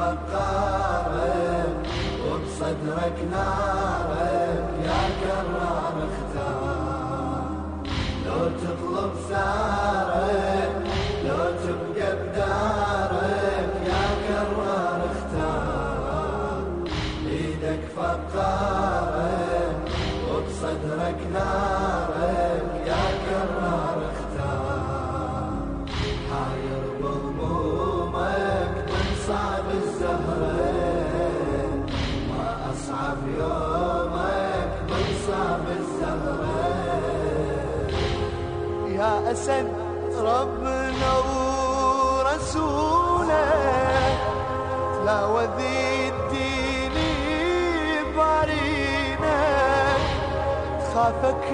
فقارك وبصدرك نارك أسد ربنا ورسوله. تلاوى ذي الدين بارينا تخافك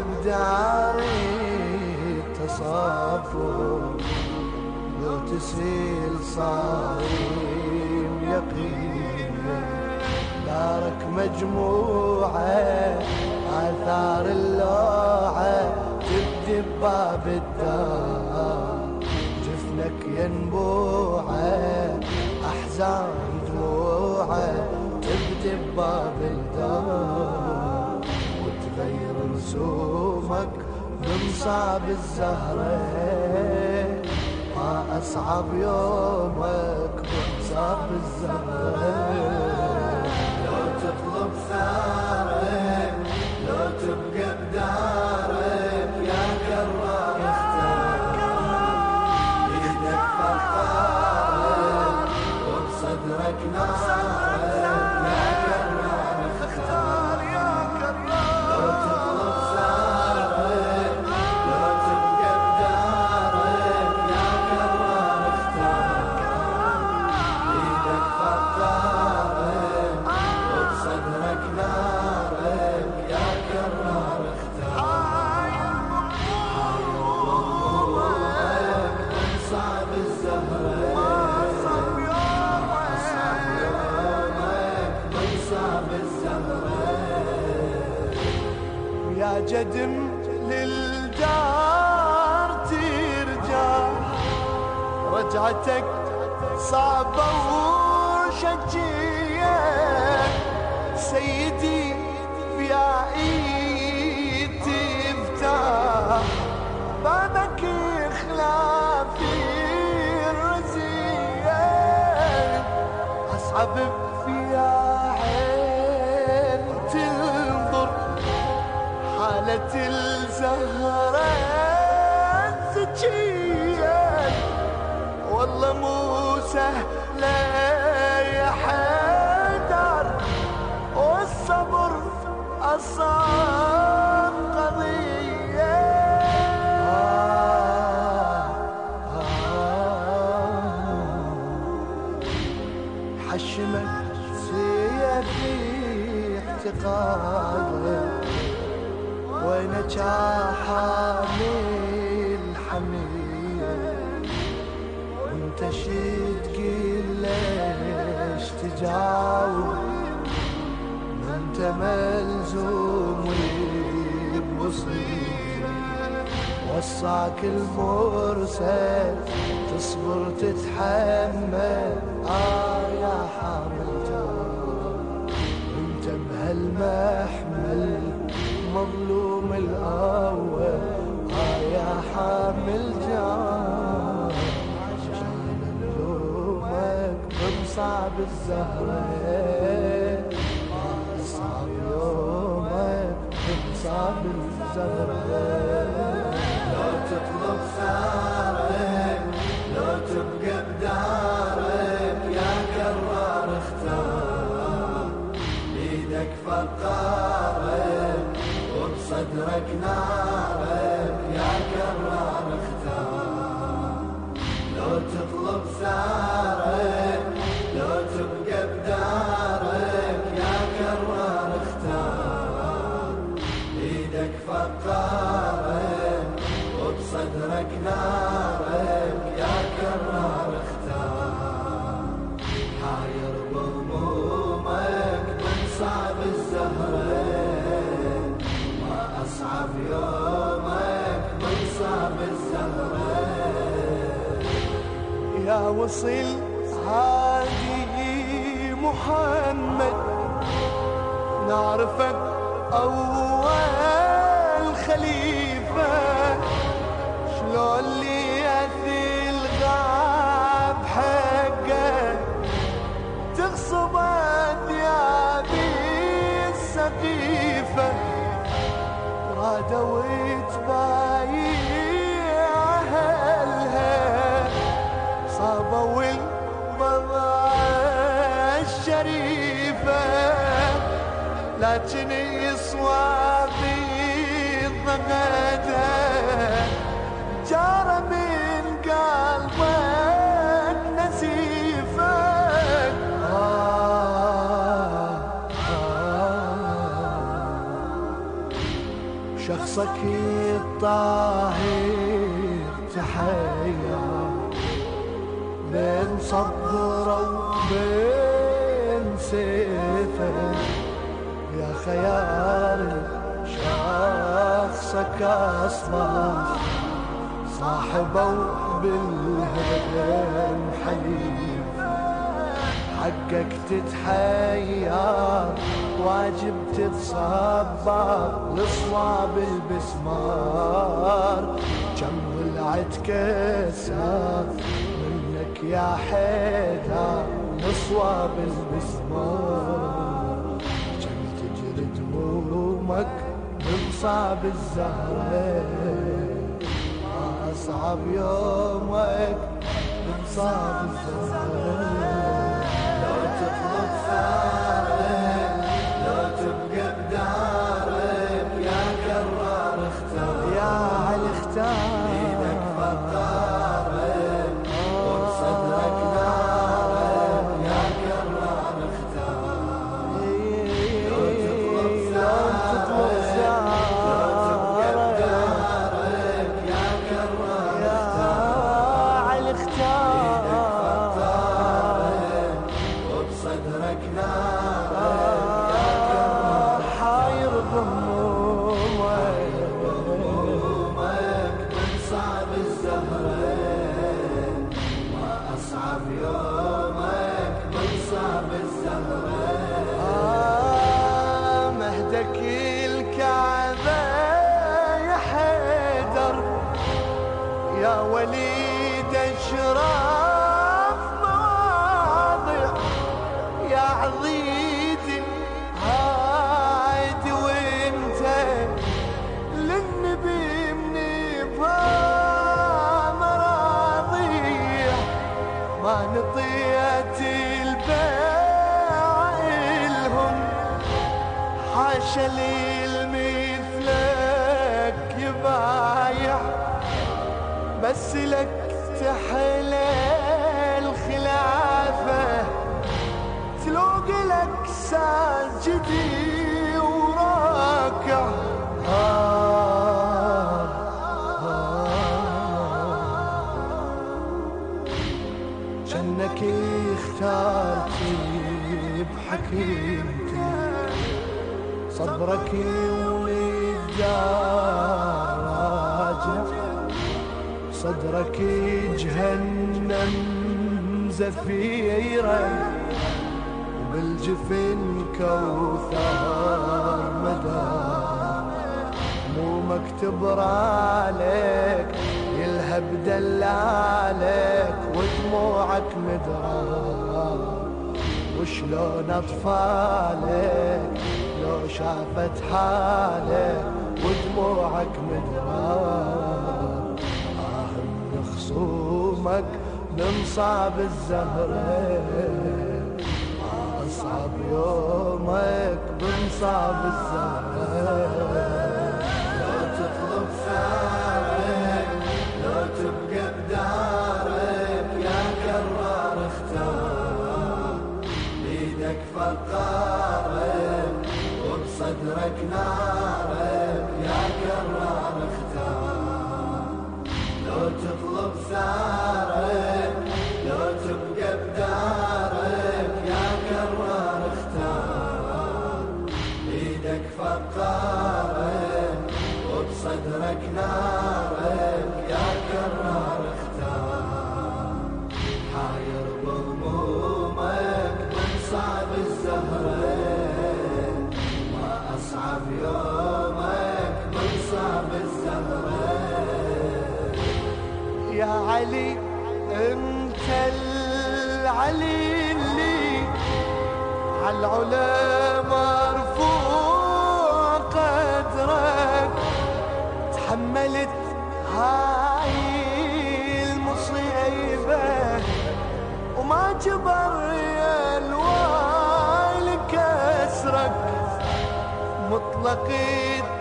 بداري تصفر لو تسيل صايم يقين. دارك مجموعة آثار اللوعة تبدي بباب الدار. جفنك ينبوعة أحزان دموعة تبدي بباب الدار. رسومك من صعب الزهرة ما أصعب يومك من صعب الزهرة لو تطلب ثارك لو تبقى بدارك يا كرار اختار. بيدك فقارك وبصدرك نارك جدم للدار ترجع. رجعتك صعبة وشجية. سيدي في عيد تفتح بابك خلافي الرزية. أصعب انت ملزوم ويدي وصاك المرسل تصبر تتحمل. آه يا حامل انت بهالمحمل مظلوم الأول. آه يا حامل جار عشان نلومك بمصعب الزهرين. أصعب يومك بمصاب الزهرة لو تطلب ثارك لو تبقى بدارك يا كرار اختار بيدك فقارك وبصدرك نارك يا كرار اختار لو تطلب ثارك. يا وصل هادي محمد. نعرفك أول خليفة. شلون لي يأتي الغاب حقه. تغصب ثيابي السقيفة رادوا تبايع البضاعة الشريفة لكن يصوى ضغدها جار من قلبك نزيفة آه آه شخصك الطاهر تحيا. بين صبره وبين سيفه يا خيال شخصك اصبح صاحبه بالهدم حليف. حقك تتحير واجب تتصبر لصواب البسمار كم ضلعت كسر يا حيدر لصواب البسمار كم تجري دمومك بمصاب الزهرة أصعب يومك بمصاب وليد أشراف مواضع يا عضيد هايد وانت للنبي من مراضيع ما نطيت الباع إلهم حاشا لي بس لك تحلى الخلافة. تلوق لك ساجدي وراكع. آه جنك اختارتي بحكيمتي صبرك ولد راجع صدرك جهنم زفيرة وبالجفن كوثر مدى. مو مكتب عليك يلهب دلالك ودموعك مدرى وشلون أطفالك لو شافت حالك ودموعك من خصومك من صعب الزهرة أصعب يومك من صعب الزهرة فقارك وبصدرك نارك يا كرار اختار. حاير بهمومك من صعب الزهره أصعب يومك من صعب الزهرة يا علي انت العلي اللي عالعلا تحملت هاي المصيبة وما جبر يا الوالي كسرك. مطلق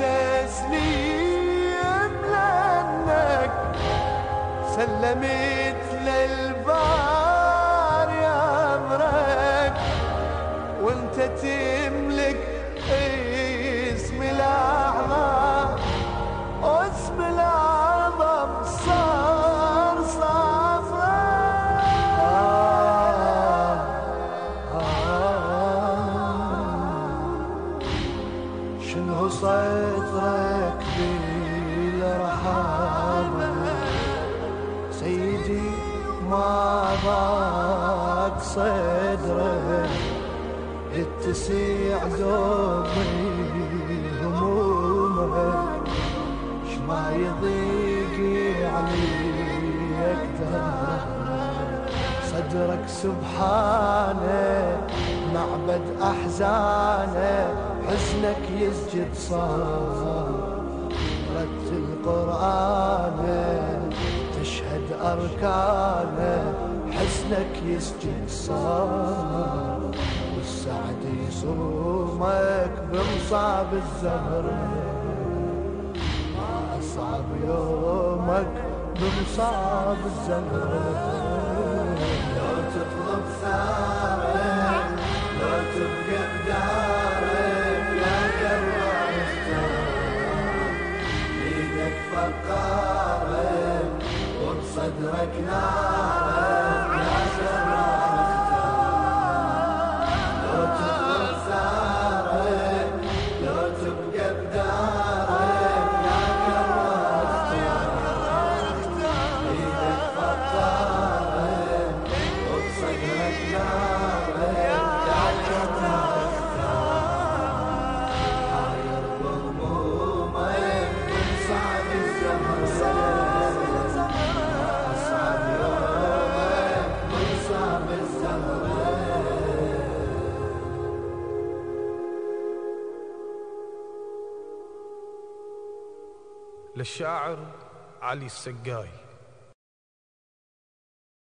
التسليم لأنك سلمت سيدي ما ضاق صدرك اتسيع دوبي همومك شما يضيق عليك صدرك سبحانه معبد أحزانه حزنك يسجد صار رتل تشهد أركانه حزنك يسجد صار والسعد يصومك بمصاب الزهر. ما أصعب يومك بمصاب الزهر. لو تطلب ثارك وبصدرك نارك للشاعر علي السقاي.